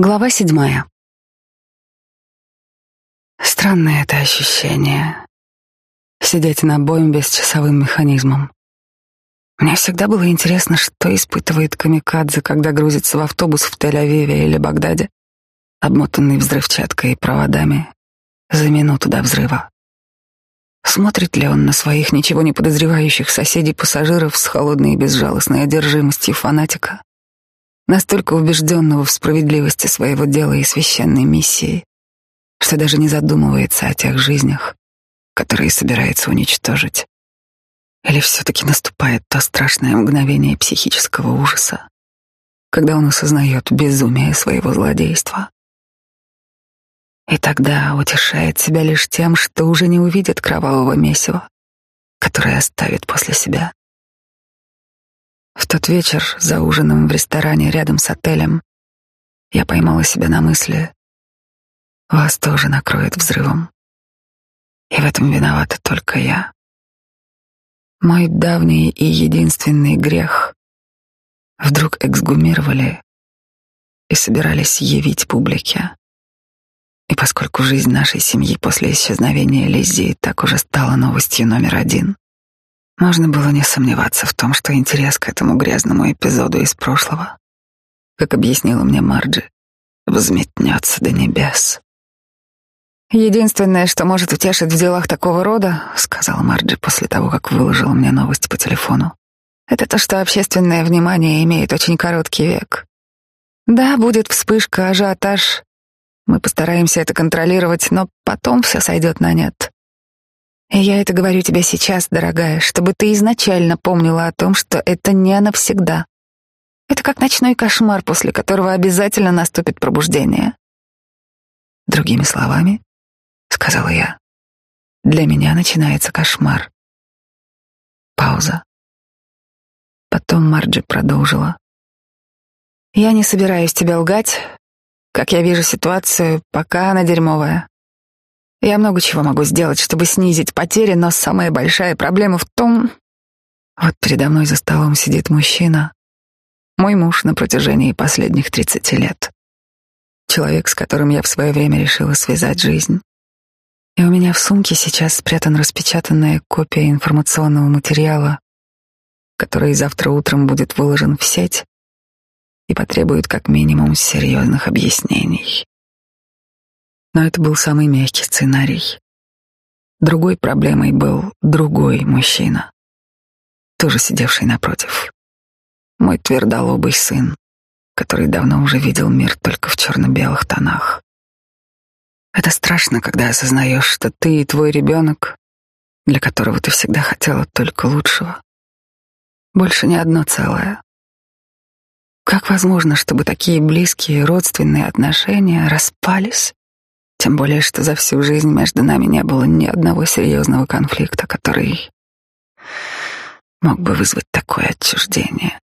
Глава седьмая. Странное это ощущение — сидеть на бомбе с часовым механизмом. Мне всегда было интересно, что испытывает камикадзе, когда грузится в автобус в Тель-Авиве или Багдаде, обмотанный взрывчаткой и проводами, за минуту до взрыва. Смотрит ли он на своих ничего не подозревающих соседей-пассажиров с холодной и безжалостной одержимостью фанатика? Настолько убежденного в справедливости своего дела и священной миссии, что даже не задумывается о тех жизнях, которые собирается уничтожить. Или все-таки наступает то страшное мгновение психического ужаса, когда он осознает безумие своего злодейства. И тогда утешает себя лишь тем, что уже не увидит кровавого месива, которое оставит после себя. В тот вечер за ужином в ресторане рядом с отелем я поймала себя на мысли, вас тоже накроет взрывом. И в этом виновата только я. Мой давний и единственный грех вдруг эксгумировали и собирались явить публике. И поскольку жизнь нашей семьи после исчезновения Лиззи так уже стала новостью номер один, можно было не сомневаться в том, что интерес к этому грязному эпизоду из прошлого, как объяснила мне Марджи, взметнется до небес. «Единственное, что может утешить в делах такого рода, — сказал Марджи после того, как выложила мне новость по телефону, — это то, что общественное внимание имеет очень короткий век. Да, будет вспышка, ажиотаж. Мы постараемся это контролировать, но потом все сойдет на нет. Я это говорю тебе сейчас, дорогая, чтобы ты изначально помнила о том, что это не навсегда. Это как ночной кошмар, после которого обязательно наступит пробуждение. Другими словами, сказала я, для меня начинается кошмар. Пауза. Потом Марджи продолжила. Я не собираюсь тебя лгать. Как я вижу ситуацию, пока она дерьмовая. Я много чего могу сделать, чтобы снизить потери, но самая большая проблема в том... Вот передо мной за столом сидит мужчина, мой муж на протяжении последних 30 лет. Человек, с которым я в свое время решила связать жизнь. И у меня в сумке сейчас спрятан распечатанная копия информационного материала, который завтра утром будет выложен в сеть и потребует как минимум серьезных объяснений. Но это был самый мягкий сценарий. Другой проблемой был другой мужчина, тоже сидевший напротив. Мой твердолобый сын, который давно уже видел мир только в черно-белых тонах. Это страшно, когда осознаешь, что ты и твой ребенок, для которого ты всегда хотела только лучшего, больше не одно целое. Как возможно, чтобы такие близкие родственные отношения распались тем более, что за всю жизнь между нами не было ни одного серьезного конфликта, который мог бы вызвать такое отчуждение.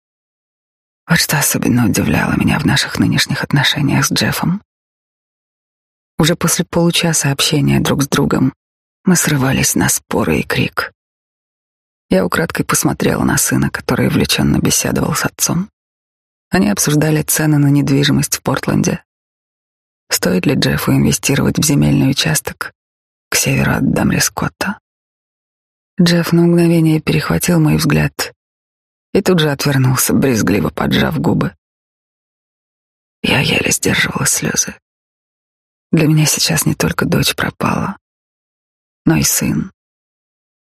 Вот что особенно удивляло меня в наших нынешних отношениях с Джеффом. Уже после получаса общения друг с другом мы срывались на споры и крик. Я украдкой посмотрела на сына, который увлеченно беседовал с отцом. Они обсуждали цены на недвижимость в Портленде, Стоит ли Джеффу инвестировать в земельный участок к северу от Дамрискотта? Джефф на мгновение перехватил мой взгляд и тут же отвернулся, брезгливо поджав губы. Я еле сдерживала слезы. Для меня сейчас не только дочь пропала, но и сын,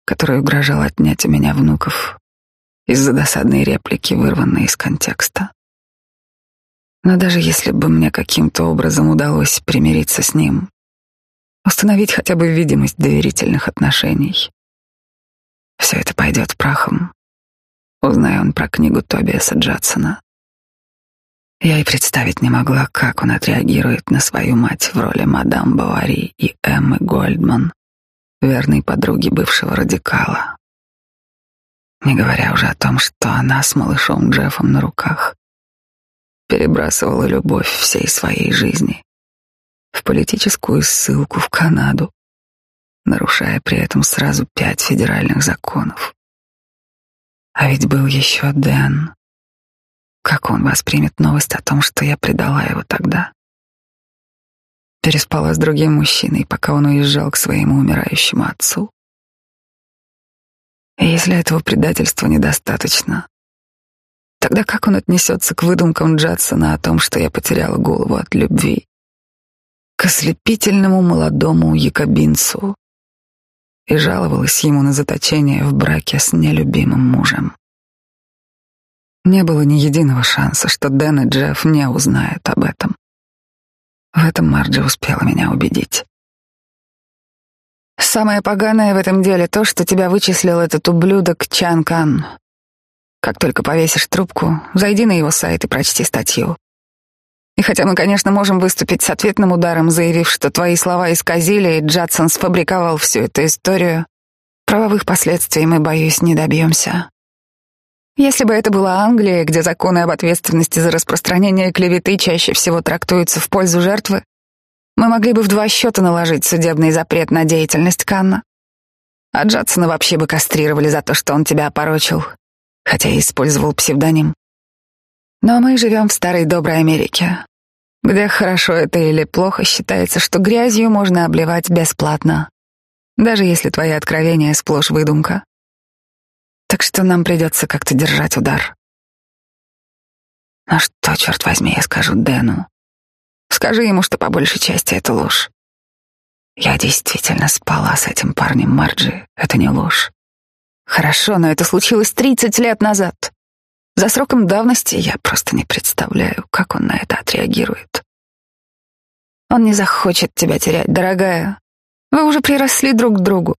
который угрожал отнять у меня внуков из-за досадной реплики, вырванной из контекста. Но даже если бы мне каким-то образом удалось примириться с ним, установить хотя бы видимость доверительных отношений, все это пойдет прахом. Узнай он про книгу Тобиаса Джадсона. Я и представить не могла, как он отреагирует на свою мать в роли мадам Бавари и Эммы Гольдман, верной подруги бывшего радикала. Не говоря уже о том, что она с малышом Джеффом на руках перебрасывала любовь всей своей жизни в политическую ссылку в Канаду, нарушая при этом сразу пять федеральных законов. А ведь был еще Дэн. Как он воспримет новость о том, что я предала его тогда? переспала с другим мужчиной, пока он уезжал к своему умирающему отцу. И если этого предательства недостаточно, тогда как он отнесется к выдумкам Джадсона о том, что я потеряла голову от любви, к ослепительному молодому якобинцу и жаловалась ему на заточение в браке с нелюбимым мужем. Не было ни единого шанса, что Дэн и Джефф не узнают об этом. В этом Марджи успела меня убедить. Самое поганое в этом деле то, что тебя вычислил этот ублюдок Чан Кан. Как только повесишь трубку, зайди на его сайт и прочти статью. И хотя мы, конечно, можем выступить с ответным ударом, заявив, что твои слова исказили, и Джадсон сфабриковал всю эту историю, правовых последствий мы, боюсь, не добьемся. Если бы это была Англия, где законы об ответственности за распространение клеветы чаще всего трактуются в пользу жертвы, мы могли бы в два счета наложить судебный запрет на деятельность Канна. А Джадсона вообще бы кастрировали за то, что он тебя опорочил, хотя и использовал псевдоним. Но мы живем в старой доброй Америке, где хорошо это или плохо считается, что грязью можно обливать бесплатно, даже если твои откровения сплошь выдумка. Так что нам придется как-то держать удар. А что, черт возьми, я скажу Дэну? Скажи ему, что по большей части это ложь. Я действительно спала с этим парнем Марджи. Это не ложь. Хорошо, но это случилось 30 лет назад. За сроком давности я просто не представляю, как он на это отреагирует. Он не захочет тебя терять, дорогая. Вы уже приросли друг к другу.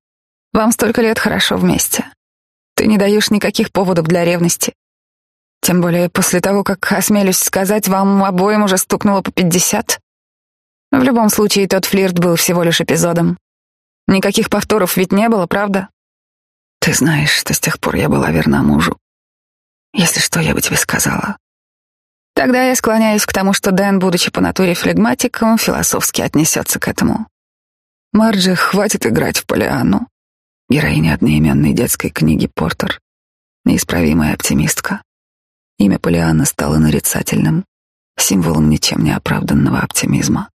Вам столько лет хорошо вместе. Ты не даешь никаких поводов для ревности. Тем более после того, как, осмелюсь сказать, вам обоим уже стукнуло по пятьдесят. В любом случае, тот флирт был всего лишь эпизодом. Никаких повторов ведь не было, правда? Ты знаешь, что с тех пор я была верна мужу. Если что, я бы тебе сказала. Тогда я склоняюсь к тому, что Дэн, будучи по натуре флегматиком, философски отнесется к этому. Марджи, хватит играть в Полианну. Героиня одноименной детской книги Портер. Неисправимая оптимистка. Имя Полианна стало нарицательным, символом ничем не оправданного оптимизма.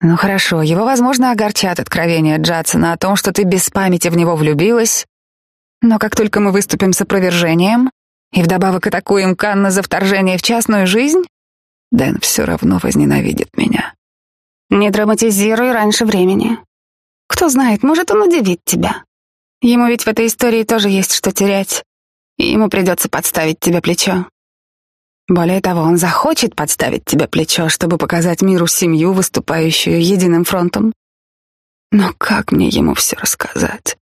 Ну хорошо, его, возможно, огорчат откровения Джадсона о том, что ты без памяти в него влюбилась, но как только мы выступим с опровержением, и вдобавок атакуем Канна за вторжение в частную жизнь, Дэн все равно возненавидит меня. Не драматизируй раньше времени. Кто знает, может, он удивит тебя. Ему ведь в этой истории тоже есть что терять, и ему придется подставить тебе плечо. Более того, он захочет подставить тебе плечо, чтобы показать миру семью, выступающую единым фронтом. Но как мне ему все рассказать?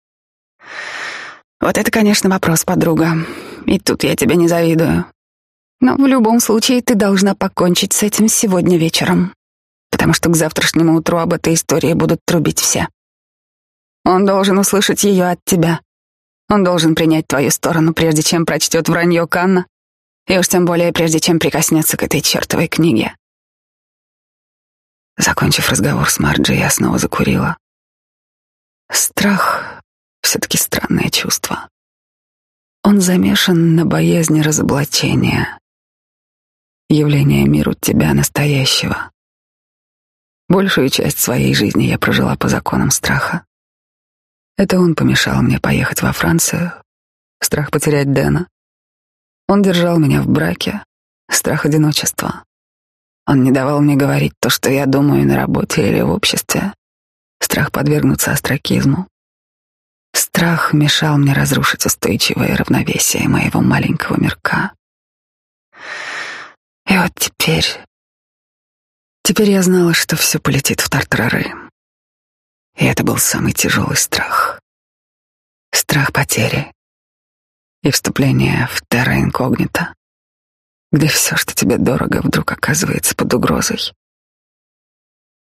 Вот это, конечно, вопрос, подруга. И тут я тебе не завидую. Но в любом случае ты должна покончить с этим сегодня вечером, потому что к завтрашнему утру об этой истории будут трубить все. Он должен услышать ее от тебя. Он должен принять твою сторону, прежде чем прочтет вранье Канна, и уж тем более прежде чем прикоснется к этой чертовой книге. Закончив разговор с Марджи, я снова закурила. Страх все-таки странное чувство. Он замешан на боязни разоблачения, явления миру тебя настоящего. Большую часть своей жизни я прожила по законам страха. Это он помешал мне поехать во Францию, страх потерять Дэна. Он держал меня в браке, страх одиночества. Он не давал мне говорить то, что я думаю на работе или в обществе, страх подвергнуться остракизму. Страх мешал мне разрушить устойчивое равновесие моего маленького мирка. И вот теперь... Теперь я знала, что все полетит в тартарары. И это был самый тяжелый страх. Страх потери и вступление в терра инкогнито, где все, что тебе дорого, вдруг оказывается под угрозой.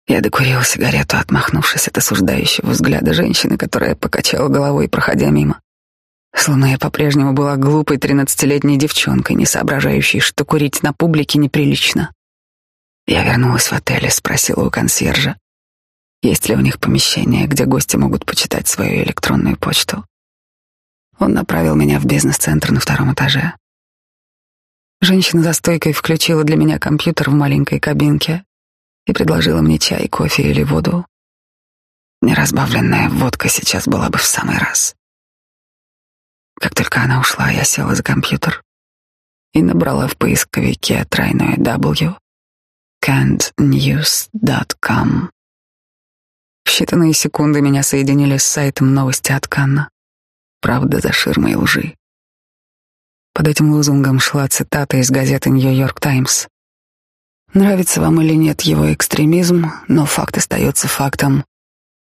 Я докурила сигарету, отмахнувшись от осуждающего взгляда женщины, которая покачала головой, проходя мимо. Словно я по-прежнему была глупой тринадцатилетней девчонкой, не соображающей, что курить на публике неприлично. Я вернулась в отель и спросила у консьержа, есть ли у них помещение, где гости могут почитать свою электронную почту. Он направил меня в бизнес-центр на втором этаже. Женщина за стойкой включила для меня компьютер в маленькой кабинке и предложила мне чай, кофе или воду. Неразбавленная водка сейчас была бы в самый раз. Как только она ушла, я села за компьютер и набрала в поисковике тройное W cannednews.com. В считанные секунды меня соединили с сайтом новости от Канна. Правда за ширмой лжи. Под этим лозунгом шла цитата из газеты «Нью-Йорк Таймс». Нравится вам или нет его экстремизм, но факт остается фактом.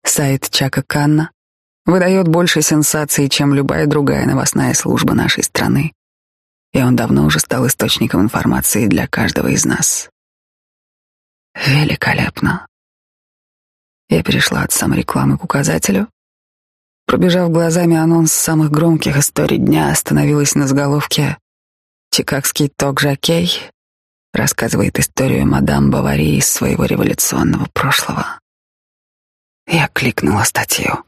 Сайт Чака Канна выдает больше сенсаций, чем любая другая новостная служба нашей страны. И он давно уже стал источником информации для каждого из нас. Великолепно. Я перешла от саморекламы к указателю. Пробежав глазами анонс самых громких историй дня, остановилась на заголовке «Чикагский ток-жокей рассказывает историю мадам Бавари из своего революционного прошлого». Я кликнула статью.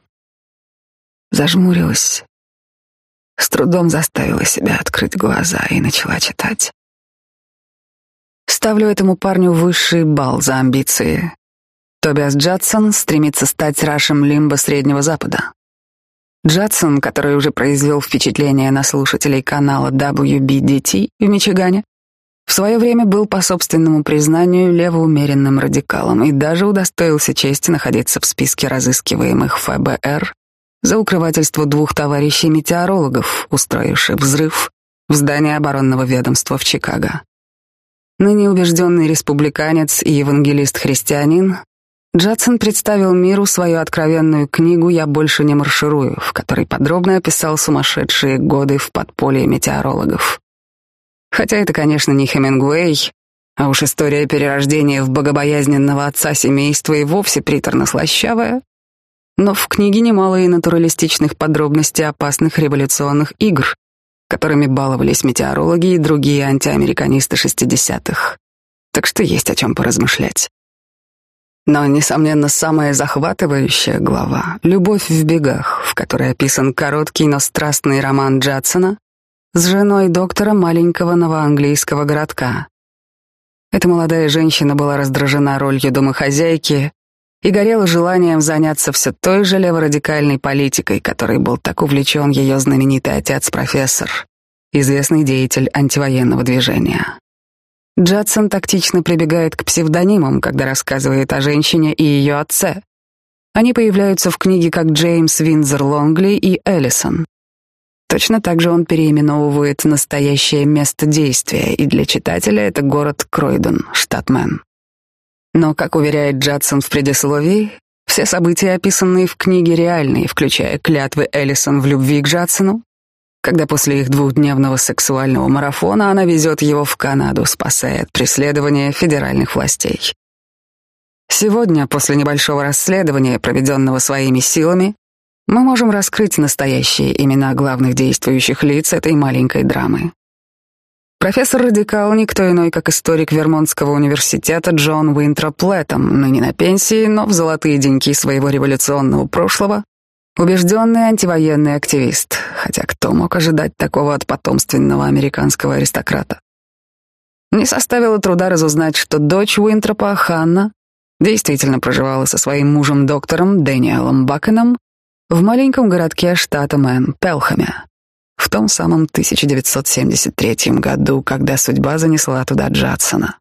Зажмурилась. С трудом заставила себя открыть глаза и начала читать. Ставлю этому парню высший балл за амбиции. Тобиас Джадсон стремится стать Рашем Лимба Среднего Запада. Джадсон, который уже произвел впечатление на слушателей канала WBDT в Мичигане, в свое время был по собственному признанию левоумеренным радикалом и даже удостоился чести находиться в списке разыскиваемых ФБР за укрывательство двух товарищей-метеорологов, устроивших взрыв в здании оборонного ведомства в Чикаго. Ныне убежденный республиканец и евангелист-христианин, Джадсон представил миру свою откровенную книгу «Я больше не марширую», в которой подробно описал сумасшедшие годы в подполье метеорологов. Хотя это, конечно, не Хемингуэй, а уж история перерождения в богобоязненного отца семейства и вовсе приторно-слащавая, но в книге немало и натуралистичных подробностей опасных революционных игр, которыми баловались метеорологи и другие антиамериканисты шестидесятых. Так что есть о чем поразмышлять. Но, несомненно, самая захватывающая глава — «Любовь в бегах», в которой описан короткий, но страстный роман Джадсона с женой доктора маленького новоанглийского городка. Эта молодая женщина была раздражена ролью домохозяйки и горела желанием заняться все той же леворадикальной политикой, которой был так увлечен ее знаменитый отец-профессор, известный деятель антивоенного движения. Джадсон тактично прибегает к псевдонимам, когда рассказывает о женщине и ее отце. Они появляются в книге как Джеймс Винзер Лонгли и Эллисон. Точно так же он переименовывает настоящее место действия, и для читателя это город Кройден, штат Мэн. Но, как уверяет Джадсон в предисловии, все события, описанные в книге, реальные, включая клятвы Эллисон в любви к Джадсону, когда после их двухдневного сексуального марафона она везет его в Канаду, спасая от преследования федеральных властей. Сегодня, после небольшого расследования, проведенного своими силами, мы можем раскрыть настоящие имена главных действующих лиц этой маленькой драмы. Профессор Радикал никто иной, как историк Вермонтского университета Джон Уинтроп Лэттем, ныне на пенсии, но в золотые деньки своего революционного прошлого, убежденный антивоенный активист, хотя кто мог ожидать такого от потомственного американского аристократа? Не составило труда разузнать, что дочь Уинтропа, Ханна, действительно проживала со своим мужем-доктором Дэниелом Бакеном в маленьком городке штата Мэн, Пелхаме в том самом 1973 году, когда судьба занесла туда Джадсона.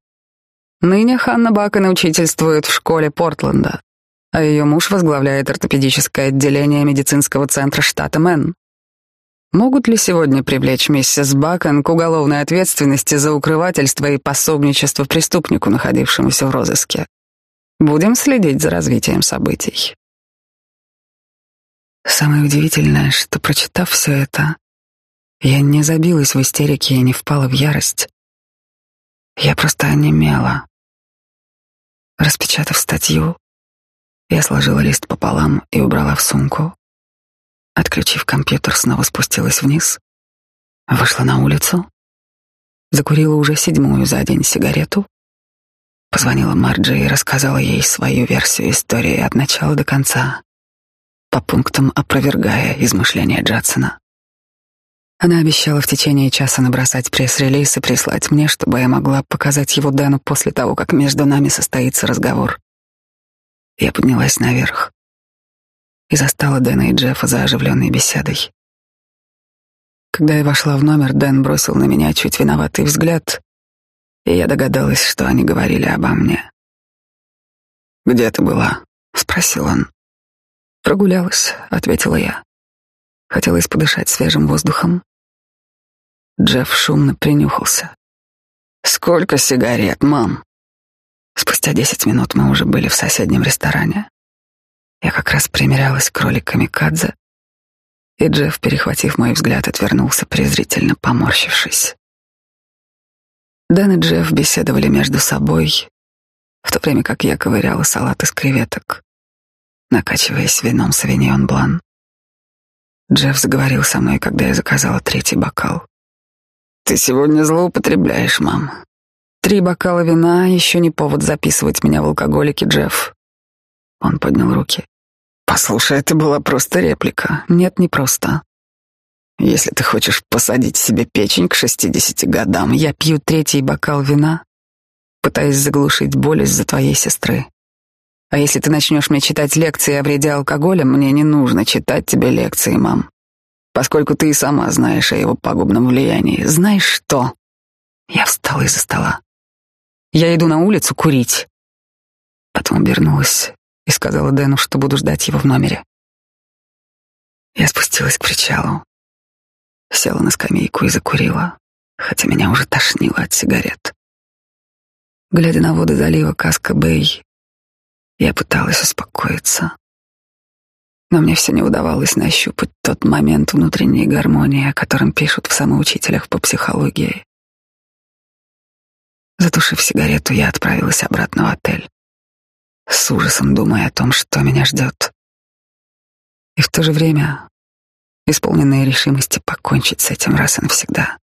Ныне Ханна Бакана учительствует в школе Портленда, а ее муж возглавляет ортопедическое отделение медицинского центра штата Мэн. Могут ли сегодня привлечь миссис Бакон к уголовной ответственности за укрывательство и пособничество преступнику, находившемуся в розыске? Будем следить за развитием событий. Самое удивительное, что, прочитав все это, я не забилась в истерике и не впала в ярость. Я просто онемела. Распечатав статью, я сложила лист пополам и убрала в сумку. Отключив компьютер, снова спустилась вниз, вышла на улицу, закурила уже седьмую за день сигарету, позвонила Марджи и рассказала ей свою версию истории от начала до конца, по пунктам опровергая измышления Джадсона. Она обещала в течение часа набросать пресс-релиз и прислать мне, чтобы я могла показать его Дэну после того, как между нами состоится разговор. Я поднялась наверх и застала Дэна и Джеффа за оживленной беседой. Когда я вошла в номер, Дэн бросил на меня чуть виноватый взгляд, и я догадалась, что они говорили обо мне. «Где ты была?» — спросил он. «Прогулялась», — ответила я. Хотелось подышать свежим воздухом. Джефф шумно принюхался. «Сколько сигарет, мам?» Спустя десять минут мы уже были в соседнем ресторане. Я как раз примерялась к роли камикадзе, и Джефф, перехватив мой взгляд, отвернулся, презрительно поморщившись. Дэн и Джефф беседовали между собой, в то время как я ковыряла салат из креветок, накачиваясь вином савиньон блан. Джефф заговорил со мной, когда я заказала третий бокал. «Ты сегодня злоупотребляешь, мам. Три бокала вина — еще не повод записывать меня в алкоголике, Джефф». Он поднял руки. Послушай, это была просто реплика. Нет, не просто. Если ты хочешь посадить себе печень к шестидесяти годам, я пью третий бокал вина, пытаясь заглушить боль из-за твоей сестры. А если ты начнешь мне читать лекции о вреде алкоголя, мне не нужно читать тебе лекции, мам. Поскольку ты и сама знаешь о его пагубном влиянии. Знаешь что? Я встала из-за стола. Я иду на улицу курить. Потом обернулась и сказала Дэну, что буду ждать его в номере. Я спустилась к причалу, села на скамейку и закурила, хотя меня уже тошнило от сигарет. Глядя на воды залива Каска-Бэй, я пыталась успокоиться. Но мне все не удавалось нащупать тот момент внутренней гармонии, о котором пишут в самоучителях по психологии. Затушив сигарету, я отправилась обратно в отель с ужасом думая о том, что меня ждет. И в то же время исполненная решимости покончить с этим раз и навсегда.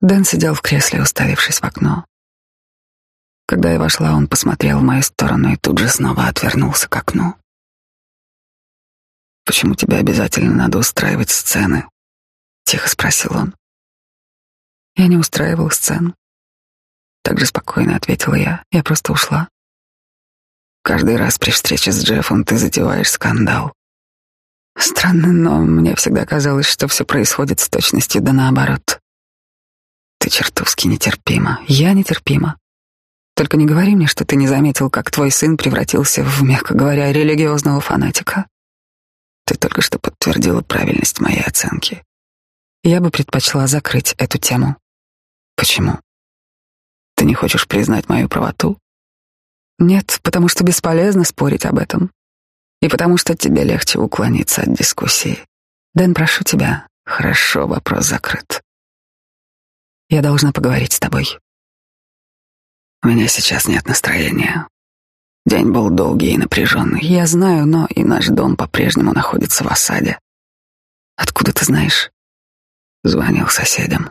Дэн сидел в кресле, уставившись в окно. Когда я вошла, он посмотрел в мою сторону и тут же снова отвернулся к окну. «Почему тебе обязательно надо устраивать сцены?» — тихо спросил он. «Я не устраивал сцену». Так же спокойно ответила я. Я просто ушла. Каждый раз при встрече с Джеффом ты затеваешь скандал. Странно, но мне всегда казалось, что все происходит с точностью да наоборот. Ты чертовски нетерпима. Я нетерпима. Только не говори мне, что ты не заметил, как твой сын превратился в, мягко говоря, религиозного фанатика. Ты только что подтвердила правильность моей оценки. Я бы предпочла закрыть эту тему. Почему? Ты не хочешь признать мою правоту? Нет, потому что бесполезно спорить об этом. И потому что тебе легче уклониться от дискуссии. Дэн, прошу тебя. Хорошо, вопрос закрыт. Я должна поговорить с тобой. У меня сейчас нет настроения. День был долгий и напряженный. Я знаю, но и наш дом по-прежнему находится в осаде. Откуда ты знаешь? Звонил соседям.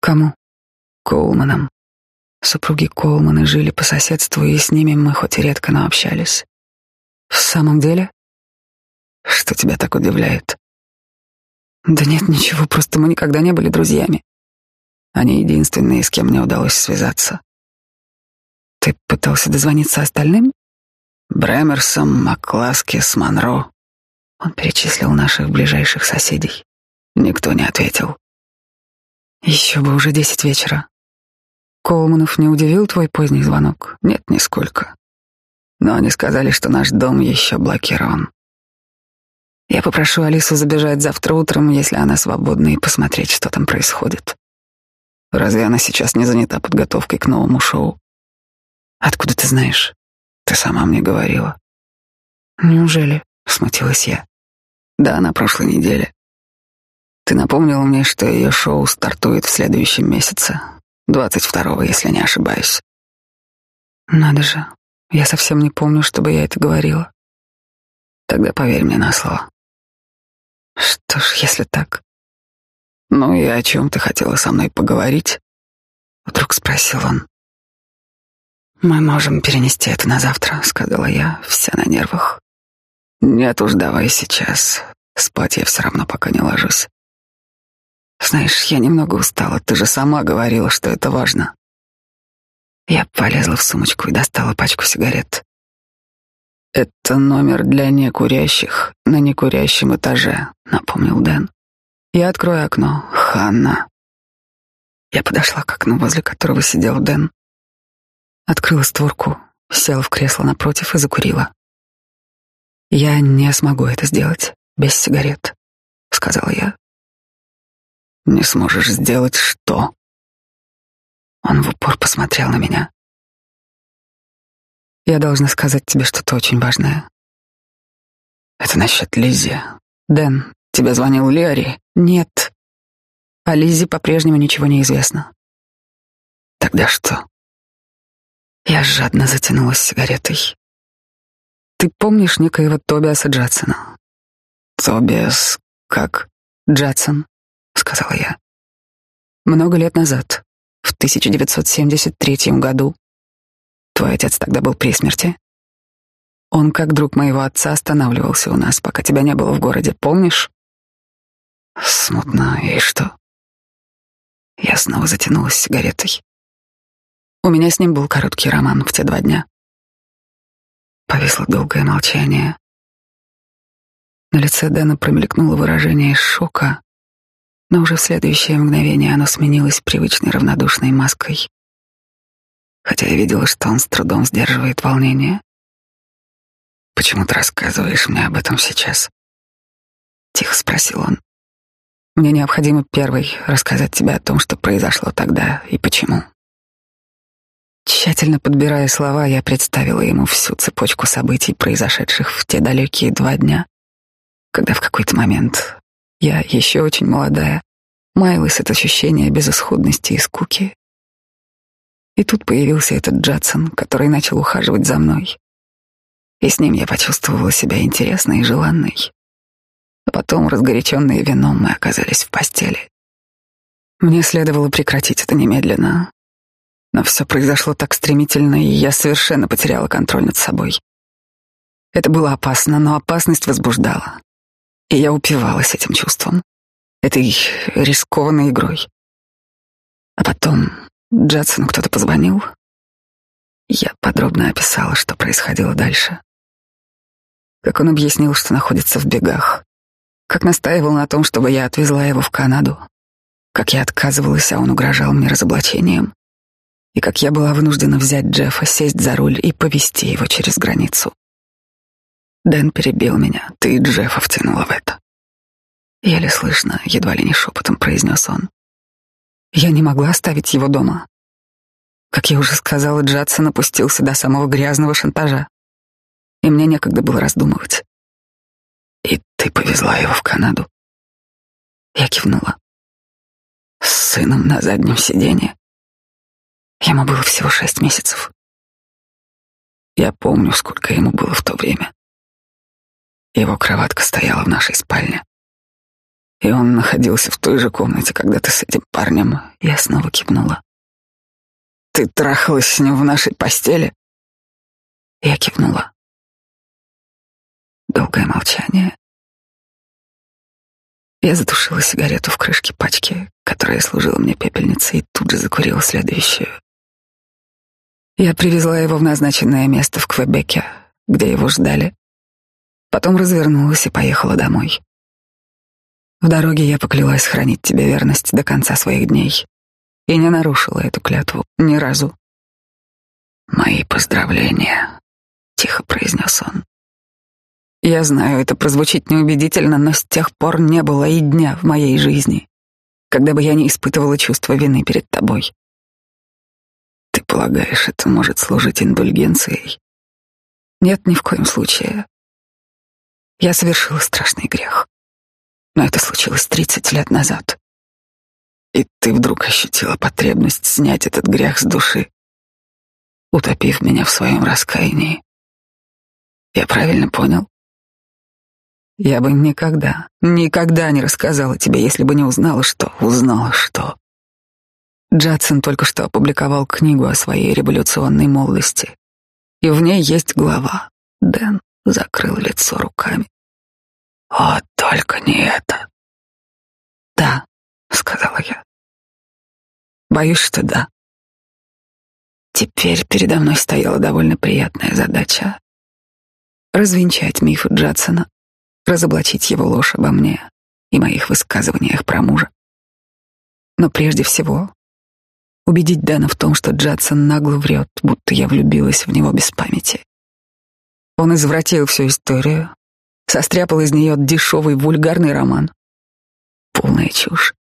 Кому? Коулманам. Супруги Колманы жили по соседству, и с ними мы хоть и редко, но общались. В самом деле? Что тебя так удивляет? Да нет, ничего, просто мы никогда не были друзьями. Они единственные, с кем мне удалось связаться. Ты пытался дозвониться остальным? Бремерсом, Макласкис, Монро. Он перечислил наших ближайших соседей. Никто не ответил. Еще бы уже десять вечера. Колманов не удивил твой поздний звонок? Нет, нисколько. Но они сказали, что наш дом еще блокирован. Я попрошу Алису забежать завтра утром, если она свободна, и посмотреть, что там происходит. Разве она сейчас не занята подготовкой к новому шоу? Откуда ты знаешь? Ты сама мне говорила. Неужели? Смутилась я. Да, на прошлой неделе. Ты напомнила мне, что ее шоу стартует в следующем месяце, Двадцать второго, если не ошибаюсь. Надо же, я совсем не помню, чтобы я это говорила. Тогда поверь мне на слово. Что ж, если так. Ну и о чем ты хотела со мной поговорить? Вдруг спросил он. Мы можем перенести это на завтра, сказала я, вся на нервах. Нет уж, давай сейчас. Спать я все равно пока не ложусь. Знаешь, я немного устала. Ты же сама говорила, что это важно. Я полезла в сумочку и достала пачку сигарет. Это номер для некурящих на некурящем этаже, напомнил Дэн. Я открою окно. Ханна. Я подошла к окну, возле которого сидел Дэн. Открыла створку, села в кресло напротив и закурила. Я не смогу это сделать без сигарет, сказала я. Не сможешь сделать что? Он в упор посмотрел на меня. Я должна сказать тебе что-то очень важное. Это насчет Лизи. Дэн, тебе звонил Лиари? Нет. О Лизе по-прежнему ничего не известно. Тогда что? Я жадно затянулась сигаретой. Ты помнишь некоего Тобиаса Джадсона? Тобиас как? Джадсон, сказала я. Много лет назад, в 1973 году, твой отец тогда был при смерти. Он, как друг моего отца, останавливался у нас, пока тебя не было в городе, помнишь? Смутно, и что? Я снова затянулась сигаретой. У меня с ним был короткий роман в те два дня. Повисло долгое молчание. На лице Дэна промелькнуло выражение шока, но уже в следующее мгновение оно сменилось привычной равнодушной маской. Хотя я видела, что он с трудом сдерживает волнение. «Почему ты рассказываешь мне об этом сейчас?» — тихо спросил он. Мне необходимо первой рассказать тебе о том, что произошло тогда и почему. Тщательно подбирая слова, я представила ему всю цепочку событий, произошедших в те далекие два дня, когда в какой-то момент я, еще очень молодая, маялась от ощущения безысходности и скуки. И тут появился этот Джадсон, который начал ухаживать за мной. И с ним я почувствовала себя интересной и желанной. А потом, разгоряченные вином, мы оказались в постели. Мне следовало прекратить это немедленно. Но все произошло так стремительно, и я совершенно потеряла контроль над собой. Это было опасно, но опасность возбуждала. И я упивалась этим чувством, этой рискованной игрой. А потом Джадсону кто-то позвонил. Я подробно описала, что происходило дальше. Как он объяснил, что находится в бегах, как настаивал на том, чтобы я отвезла его в Канаду, как я отказывалась, а он угрожал мне разоблачением, и как я была вынуждена взять Джеффа, сесть за руль и повести его через границу. Дэн перебил меня, ты Джеффа втянула в это. Еле слышно, едва ли не шепотом произнес он. Я не могла оставить его дома. Как я уже сказала, Джадсон опустился до самого грязного шантажа. И мне некогда было раздумывать. И ты повезла его в Канаду? Я кивнула. С сыном на заднем сиденье. Ему было всего шесть месяцев. Я помню, сколько ему было в то время. Его кроватка стояла в нашей спальне. И он находился в той же комнате, когда ты с этим парнем. Я снова кивнула. Ты трахалась с ним в нашей постели? Я кивнула. Долгое молчание. Я затушила сигарету в крышке пачки, которая служила мне пепельницей, и тут же закурила следующую. Я привезла его в назначенное место в Квебеке, где его ждали. Потом развернулась и поехала домой. В дороге я поклялась хранить тебе верность до конца своих дней и не нарушила эту клятву ни разу. «Мои поздравления», — тихо произнес он. Я знаю, это прозвучит неубедительно, но с тех пор не было и дня в моей жизни, когда бы я не испытывала чувство вины перед тобой. Ты полагаешь, это может служить индульгенцией? Нет, ни в коем случае. Я совершила страшный грех. Но это случилось тридцать лет назад. И ты вдруг ощутила потребность снять этот грех с души, утопив меня в своем раскаянии. Я правильно понял? Я бы никогда, никогда не рассказала тебе, если бы не узнала, что узнала, что. Джадсон только что опубликовал книгу о своей революционной молодости, и в ней есть глава. Дэн закрыл лицо руками. О, только не это. Да, сказал сказала я. Боюсь, что да. Теперь передо мной стояла довольно приятная задача — развенчать мифы Джадсона, разоблачить его ложь обо мне и моих высказываниях про мужа. Но прежде всего убедить Дэна в том, что Джадсон нагло врет, будто я влюбилась в него без памяти. Он извратил всю историю, состряпал из нее дешевый вульгарный роман. Полная чушь.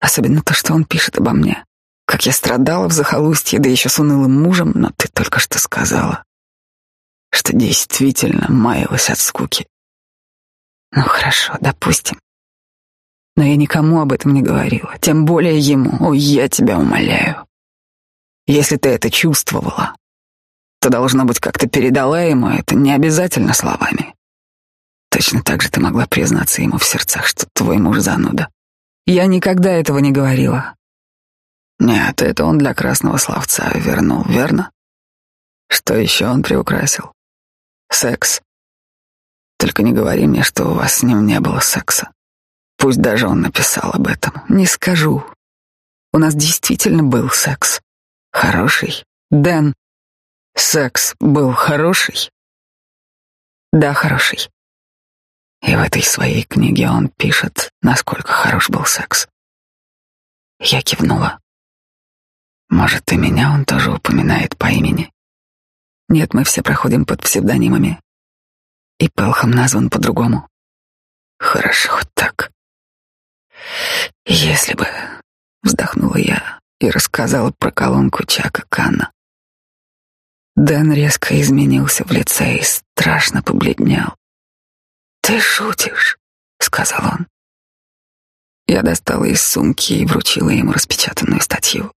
Особенно то, что он пишет обо мне. Как я страдала в захолустье, да еще с унылым мужем, но ты только что сказала, что действительно маялась от скуки. Ну хорошо, допустим. Но я никому об этом не говорила, тем более ему. О, я тебя умоляю. Если ты это чувствовала, то должно быть как-то передала ему это, не обязательно словами. Точно так же ты могла признаться ему в сердцах, что твой муж зануда. Я никогда этого не говорила. Нет, это он для красного словца вернул, верно? Что еще он приукрасил? Секс. Только не говори мне, что у вас с ним не было секса. Пусть даже он написал об этом. Не скажу. У нас действительно был секс. Хороший. Дэн. Секс был хороший? Да, хороший. И в этой своей книге он пишет, насколько хорош был секс. Я кивнула. Может, и меня он тоже упоминает по имени. Нет, мы все проходим под псевдонимами. И Пелхам назван по-другому. Хорошо, хоть так. Если бы... Вздохнула я и рассказала про колонку Чака Канна. Дэн резко изменился в лице и страшно побледнел. «Ты шутишь», — сказал он. Я достала из сумки и вручила ему распечатанную статью.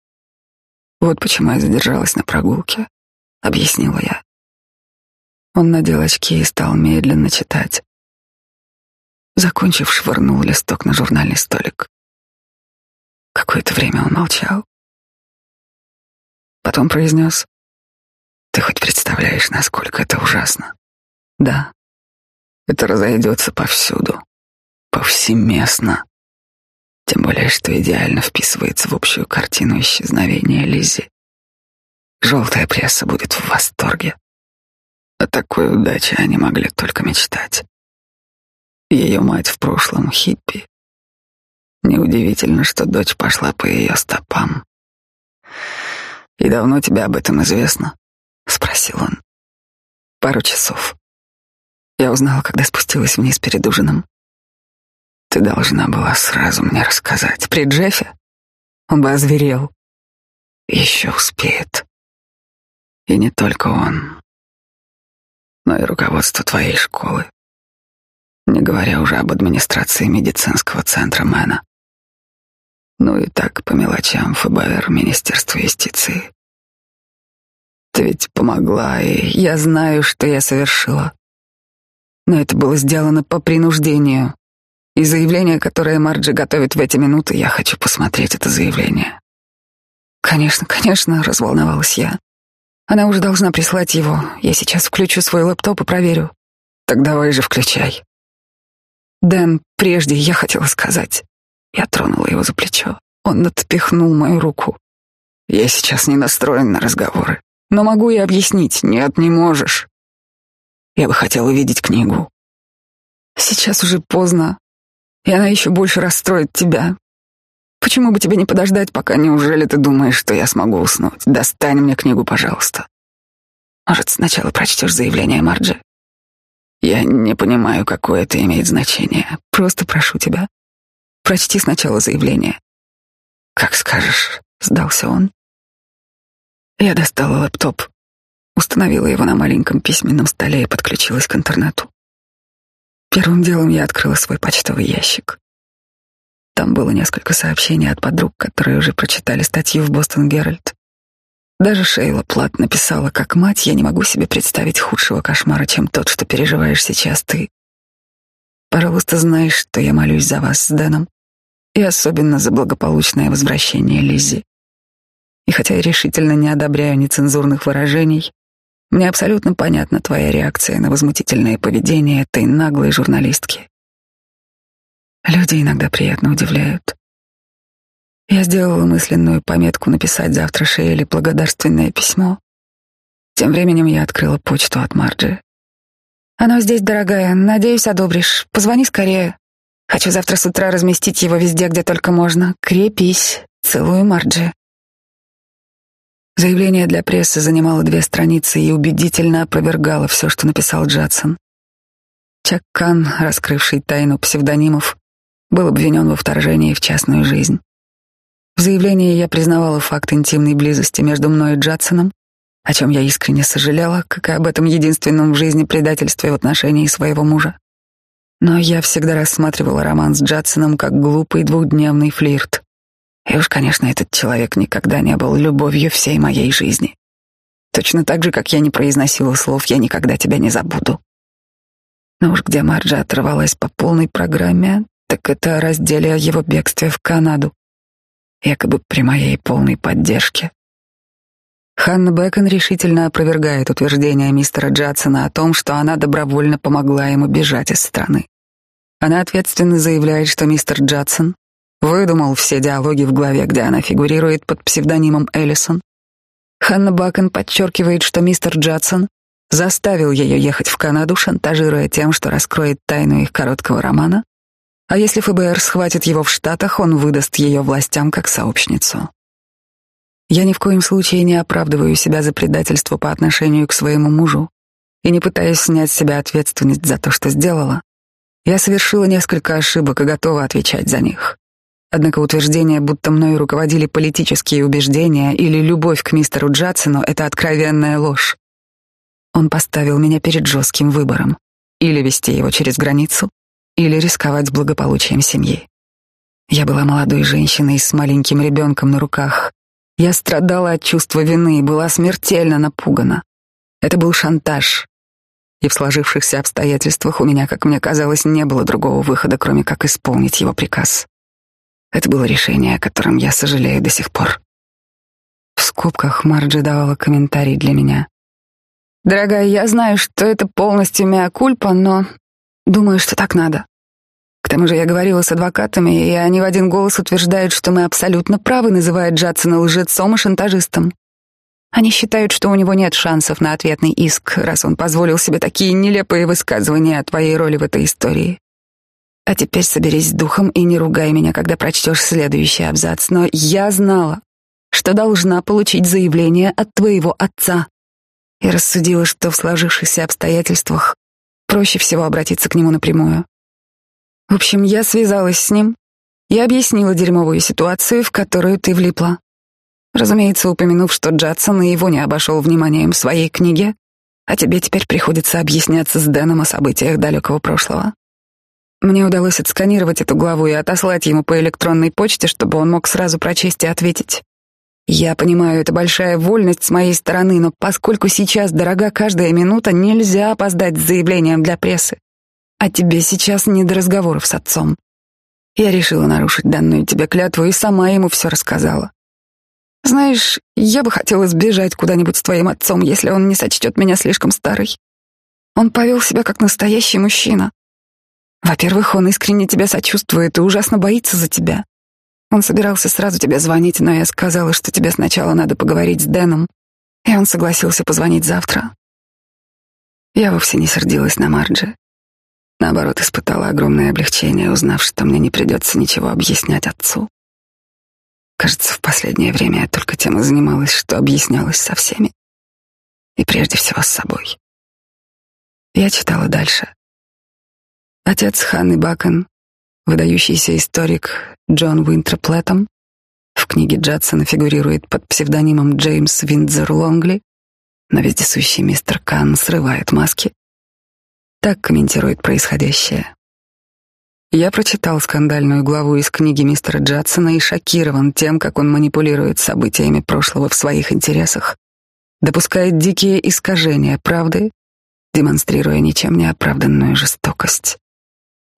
Вот почему я задержалась на прогулке, объяснила я. Он надел очки и стал медленно читать. Закончив, швырнул листок на журнальный столик. Какое-то время он молчал. Потом произнес, «Ты хоть представляешь, насколько это ужасно?» «Да». «Это разойдется повсюду, повсеместно. Тем более, что идеально вписывается в общую картину исчезновения Лизи. Желтая пресса будет в восторге. О такой удаче они могли только мечтать. Ее мать в прошлом хиппи. Неудивительно, что дочь пошла по ее стопам. «И давно тебе об этом известно?» — спросил он. «Пару часов. Я узнала, когда спустилась вниз перед ужином. Ты должна была сразу мне рассказать. При Джеффе он бы озверел. Еще успеет. И не только он, но и руководство твоей школы. Не говоря уже об администрации медицинского центра Мэна. Ну и так по мелочам ФБР, Министерство юстиции. Ты ведь помогла, и я знаю, что я совершила. Но это было сделано по принуждению. И заявление, которое Марджи готовит в эти минуты, я хочу посмотреть это заявление. Конечно, конечно, разволновалась я. Она уже должна прислать его. Я сейчас включу свой лэптоп и проверю. Так давай же включай. Дэн, прежде я хотела сказать. Я тронула его за плечо. Он отпихнул мою руку. Я сейчас не настроен на разговоры. Но могу я объяснить. Нет, не можешь. Я бы хотел увидеть книгу. Сейчас уже поздно и она еще больше расстроит тебя. Почему бы тебе не подождать, пока неужели ты думаешь, что я смогу уснуть? Достань мне книгу, пожалуйста. Может, сначала прочтешь заявление Марджи? Я не понимаю, какое это имеет значение. Просто прошу тебя, прочти сначала заявление. Как скажешь, сдался он. Я достала лэптоп, установила его на маленьком письменном столе и подключилась к интернету. Первым делом я открыла свой почтовый ящик. Там было несколько сообщений от подруг, которые уже прочитали статью в Бостон Геральт. Даже Шейла Плат написала, как мать, я не могу себе представить худшего кошмара, чем тот, что переживаешь сейчас ты. Пожалуйста, знаешь, что я молюсь за вас с Дэном, и особенно за благополучное возвращение Лиззи. И хотя я решительно не одобряю нецензурных выражений, мне абсолютно понятна твоя реакция на возмутительное поведение этой наглой журналистки. Люди иногда приятно удивляют. Я сделала мысленную пометку написать завтра Шейли благодарственное письмо. Тем временем я открыла почту от Марджи. «Оно здесь, дорогая. Надеюсь, одобришь. Позвони скорее. Хочу завтра с утра разместить его везде, где только можно. Крепись. Целую, Марджи». Заявление для прессы занимало две страницы и убедительно опровергало все, что написал Джадсон. Чак Кан, раскрывший тайну псевдонимов, был обвинен во вторжении в частную жизнь. В заявлении я признавала факт интимной близости между мной и Джадсоном, о чем я искренне сожалела, как и об этом единственном в жизни предательстве в отношении своего мужа. Но я всегда рассматривала роман с Джадсоном как глупый двухдневный флирт. И уж, конечно, этот человек никогда не был любовью всей моей жизни. Точно так же, как я не произносила слов «я никогда тебя не забуду». Но уж где Марджа оторвалась по полной программе, так это разделе о его бегстве в Канаду, якобы при моей полной поддержке. Ханна Бэкон решительно опровергает утверждение мистера Джадсона о том, что она добровольно помогла ему бежать из страны. Она ответственно заявляет, что мистер Джадсон выдумал все диалоги в главе, где она фигурирует под псевдонимом Эллисон. Ханна Бэкон подчеркивает, что мистер Джадсон заставил ее ехать в Канаду, шантажируя тем, что раскроет тайну их короткого романа, а если ФБР схватит его в Штатах, он выдаст ее властям как сообщницу. Я ни в коем случае не оправдываю себя за предательство по отношению к своему мужу и не пытаюсь снять с себя ответственность за то, что сделала. Я совершила несколько ошибок и готова отвечать за них. Однако утверждение, будто мною руководили политические убеждения или любовь к мистеру Джадсону, это откровенная ложь. Он поставил меня перед жестким выбором. Или вести его через границу, или рисковать благополучием семьи. Я была молодой женщиной с маленьким ребенком на руках, я страдала от чувства вины и была смертельно напугана. Это был шантаж. И в сложившихся обстоятельствах у меня, как мне казалось, не было другого выхода, кроме как исполнить его приказ. Это было решение, о котором я сожалею до сих пор. В скобках Марджи давала комментарий для меня. «Дорогая, я знаю, что это полностью мea кульпа, но думаю, что так надо. К тому же я говорила с адвокатами, и они в один голос утверждают, что мы абсолютно правы, называя Джадсона лжецом и шантажистом. Они считают, что у него нет шансов на ответный иск, раз он позволил себе такие нелепые высказывания о твоей роли в этой истории. А теперь соберись с духом и не ругай меня, когда прочтешь следующий абзац. Но я знала, что должна получить заявление от твоего отца. И рассудила, что в сложившихся обстоятельствах проще всего обратиться к нему напрямую. В общем, я связалась с ним и объяснила дерьмовую ситуацию, в которую ты влипла. Разумеется, упомянув, что Джадсон и его не обошел вниманием в своей книге, а тебе теперь приходится объясняться с Дэном о событиях далекого прошлого. Мне удалось отсканировать эту главу и отослать ему по электронной почте, чтобы он мог сразу прочесть и ответить. Я понимаю, это большая вольность с моей стороны, но поскольку сейчас дорога каждая минута, нельзя опоздать с заявлением для прессы. А тебе сейчас не до разговоров с отцом. Я решила нарушить данную тебе клятву и сама ему все рассказала. Знаешь, я бы хотела сбежать куда-нибудь с твоим отцом, если он не сочтет меня слишком старой. Он повел себя как настоящий мужчина. Во-первых, он искренне тебя сочувствует и ужасно боится за тебя. Он собирался сразу тебе звонить, но я сказала, что тебе сначала надо поговорить с Дэном, и он согласился позвонить завтра. Я вовсе не сердилась на Марджи. Наоборот, испытала огромное облегчение, узнав, что мне не придется ничего объяснять отцу. Кажется, в последнее время я только тем и занималась, что объяснялась со всеми. И прежде всего с собой. Я читала дальше. Отец Ханны Бакон, выдающийся историк Джон Уинтерплеттом, в книге Джадсона фигурирует под псевдонимом Джеймс Виндзор Лонгли, но вездесущий мистер Кан срывает маски так комментирует происходящее. Я прочитал скандальную главу из книги мистера Джадсона и шокирован тем, как он манипулирует событиями прошлого в своих интересах, допускает дикие искажения правды, демонстрируя ничем не оправданную жестокость.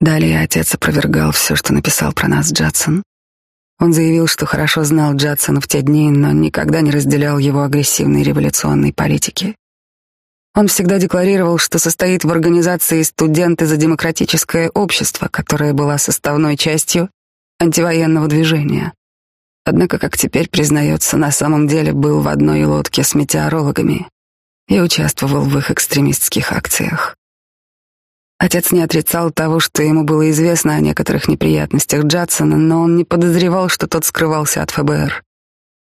Далее отец опровергал все, что написал про нас Джадсон. Он заявил, что хорошо знал Джадсона в те дни, но никогда не разделял его агрессивной революционной политики. Он всегда декларировал, что состоит в организации «Студенты за демократическое общество», которая была составной частью антивоенного движения. Однако, как теперь признается, на самом деле был в одной лодке с метеорологами и участвовал в их экстремистских акциях. Отец не отрицал того, что ему было известно о некоторых неприятностях Джадсона, но он не подозревал, что тот скрывался от ФБР.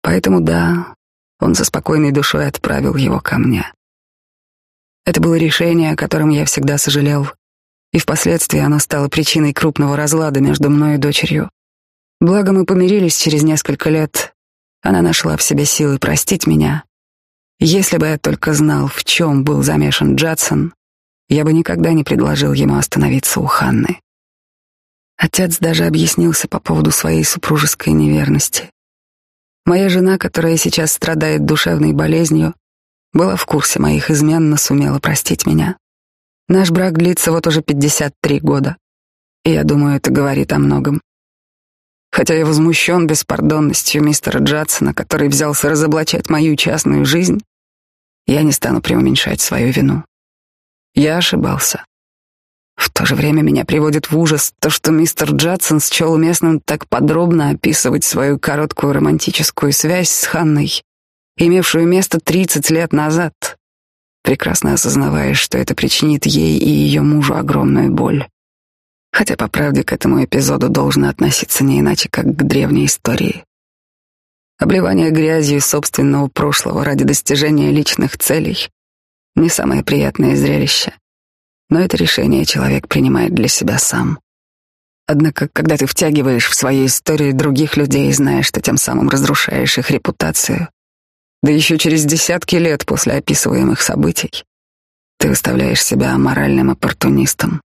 Поэтому да, он со спокойной душой отправил его ко мне. Это было решение, о котором я всегда сожалел, и впоследствии оно стало причиной крупного разлада между мной и дочерью. Благо мы помирились через несколько лет. Она нашла в себе силы простить меня. Если бы я только знал, в чем был замешан Джадсон, я бы никогда не предложил ему остановиться у Ханны. Отец даже объяснился по поводу своей супружеской неверности. Моя жена, которая сейчас страдает душевной болезнью, была в курсе моих измен, но сумела простить меня. Наш брак длится вот уже 53 года, и я думаю, это говорит о многом. Хотя я возмущен беспардонностью мистера Джадсона, который взялся разоблачать мою частную жизнь, я не стану преуменьшать свою вину. Я ошибался. В то же время меня приводит в ужас то, что мистер Джадсон счел уместным так подробно описывать свою короткую романтическую связь с Ханной, имевшую место 30 лет назад, прекрасно осознавая, что это причинит ей и ее мужу огромную боль. Хотя, по правде, к этому эпизоду должно относиться не иначе, как к древней истории. Обливание грязью собственного прошлого ради достижения личных целей — не самое приятное зрелище — но это решение человек принимает для себя сам. Однако, когда ты втягиваешь в свою историю других людей, знаешь, что тем самым разрушаешь их репутацию, да еще через десятки лет после описываемых событий, ты выставляешь себя моральным оппортунистом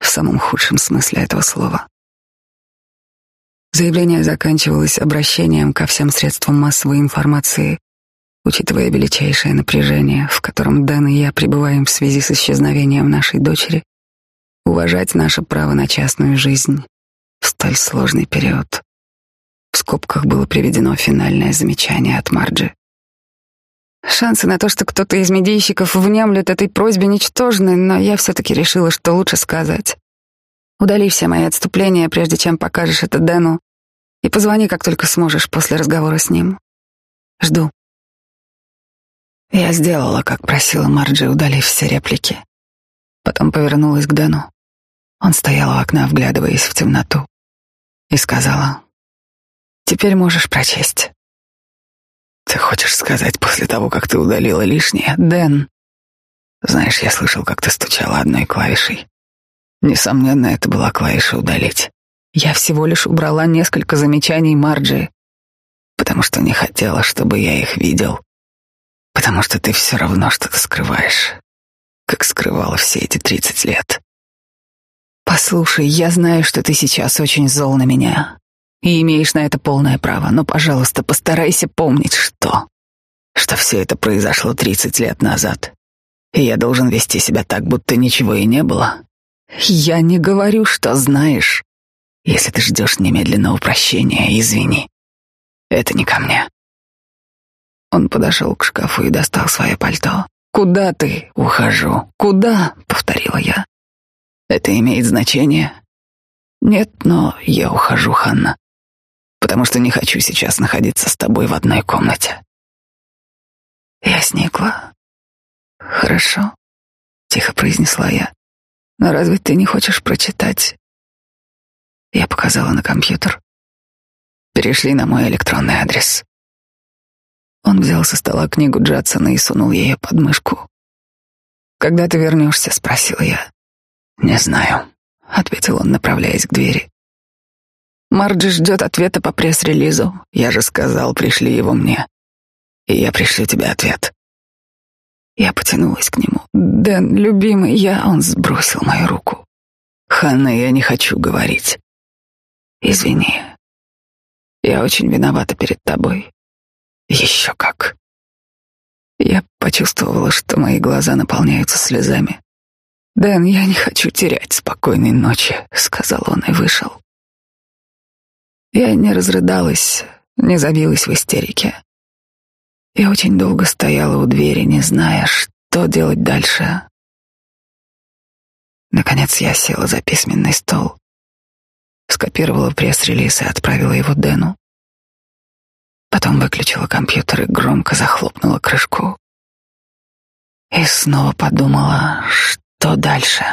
в самом худшем смысле этого слова. Заявление заканчивалось обращением ко всем средствам массовой информации Учитывая величайшее напряжение, в котором Дэн и я пребываем в связи с исчезновением нашей дочери, уважать наше право на частную жизнь в столь сложный период. В скобках было приведено финальное замечание от Марджи. Шансы на то, что кто-то из медийщиков внемлет этой просьбе, ничтожны, но я все-таки решила, что лучше сказать. Удали все мои отступления, прежде чем покажешь это Дэну, и позвони, как только сможешь после разговора с ним. Жду. Я сделала, как просила Марджи, удалив все реплики. Потом повернулась к Дэну. Он стоял у окна, вглядываясь в темноту, и сказала, «Теперь можешь прочесть». «Ты хочешь сказать после того, как ты удалила лишнее, Дэн?» «Знаешь, я слышал, как ты стучала одной клавишей. Несомненно, это была клавиша «удалить». Я всего лишь убрала несколько замечаний Марджи, потому что не хотела, чтобы я их видел потому что ты все равно что-то скрываешь, как скрывала все эти тридцать лет. Послушай, я знаю, что ты сейчас очень зол на меня и имеешь на это полное право, но, пожалуйста, постарайся помнить, что... Что все это произошло тридцать лет назад, и я должен вести себя так, будто ничего и не было. Я не говорю, что знаешь. Если ты ждешь немедленного прощения, извини. Это не ко мне. Он подошел к шкафу и достал свое пальто. «Куда ты?» «Ухожу». «Куда?» — повторила я. «Это имеет значение?» «Нет, но я ухожу, Ханна, потому что не хочу сейчас находиться с тобой в одной комнате». Я сникла. «Хорошо», — тихо произнесла я. «Но разве ты не хочешь прочитать?» Я показала на компьютер. «Перешли на мой электронный адрес». Он взял со стола книгу Джадсона и сунул ее под мышку. «Когда ты вернешься?» — спросил я. «Не знаю», — ответил он, направляясь к двери. «Марджи ждет ответа по пресс-релизу. Я же сказал, пришли его мне. И я пришлю тебе ответ». Я потянулась к нему. «Дэн, любимый, я...» Он сбросил мою руку. «Ханна, я не хочу говорить. Извини. Я очень виновата перед тобой. Еще как. Я почувствовала, что мои глаза наполняются слезами. «Дэн, я не хочу терять спокойной ночи», — сказал он и вышел. Я не разрыдалась, не забилась в истерике. Я очень долго стояла у двери, не зная, что делать дальше. Наконец я села за письменный стол, скопировала пресс-релиз и отправила его Дэну. Потом выключила компьютер и громко захлопнула крышку. И снова подумала, что дальше.